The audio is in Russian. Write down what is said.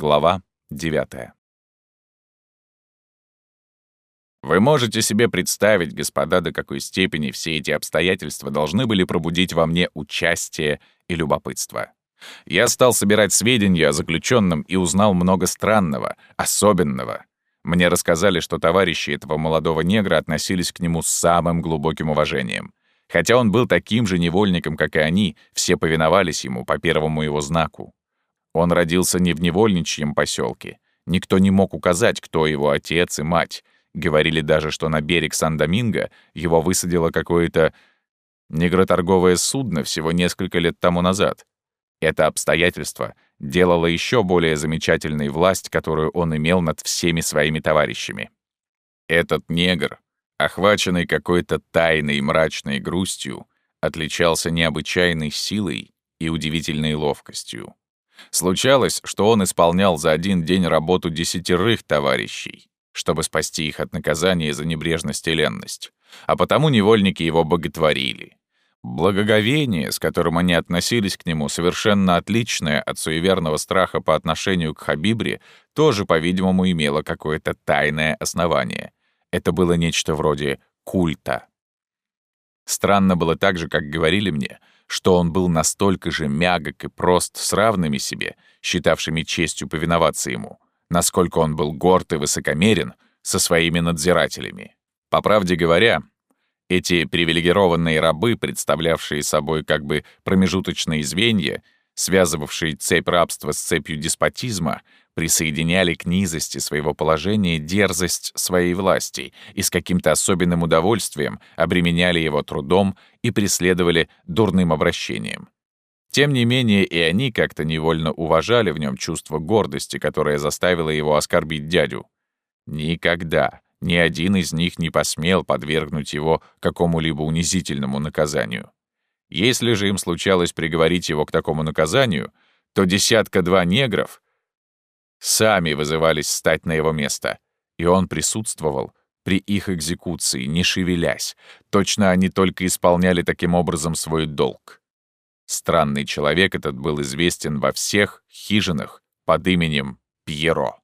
Глава 9. Вы можете себе представить, господа, до какой степени все эти обстоятельства должны были пробудить во мне участие и любопытство. Я стал собирать сведения о заключенном и узнал много странного, особенного. Мне рассказали, что товарищи этого молодого негра относились к нему с самым глубоким уважением. Хотя он был таким же невольником, как и они, все повиновались ему по первому его знаку. Он родился не в невольничьем поселке. Никто не мог указать, кто его отец и мать. Говорили даже, что на берег Сан-Доминго его высадило какое-то негроторговое судно всего несколько лет тому назад. Это обстоятельство делало еще более замечательной власть, которую он имел над всеми своими товарищами. Этот негр, охваченный какой-то тайной мрачной грустью, отличался необычайной силой и удивительной ловкостью. Случалось, что он исполнял за один день работу десятерых товарищей, чтобы спасти их от наказания за небрежность и ленность, а потому невольники его боготворили. Благоговение, с которым они относились к нему, совершенно отличное от суеверного страха по отношению к Хабибре, тоже, по-видимому, имело какое-то тайное основание. Это было нечто вроде культа. Странно было также, как говорили мне, что он был настолько же мягок и прост с равными себе, считавшими честью повиноваться ему, насколько он был горд и высокомерен со своими надзирателями. По правде говоря, эти привилегированные рабы, представлявшие собой как бы промежуточные звенья, связывавшие цепь рабства с цепью деспотизма, присоединяли к низости своего положения дерзость своей власти и с каким-то особенным удовольствием обременяли его трудом и преследовали дурным обращением. Тем не менее, и они как-то невольно уважали в нем чувство гордости, которое заставило его оскорбить дядю. Никогда ни один из них не посмел подвергнуть его какому-либо унизительному наказанию. Если же им случалось приговорить его к такому наказанию, то десятка-два негров — сами вызывались стать на его место, и он присутствовал при их экзекуции, не шевелясь. Точно они только исполняли таким образом свой долг. Странный человек этот был известен во всех хижинах под именем Пьеро.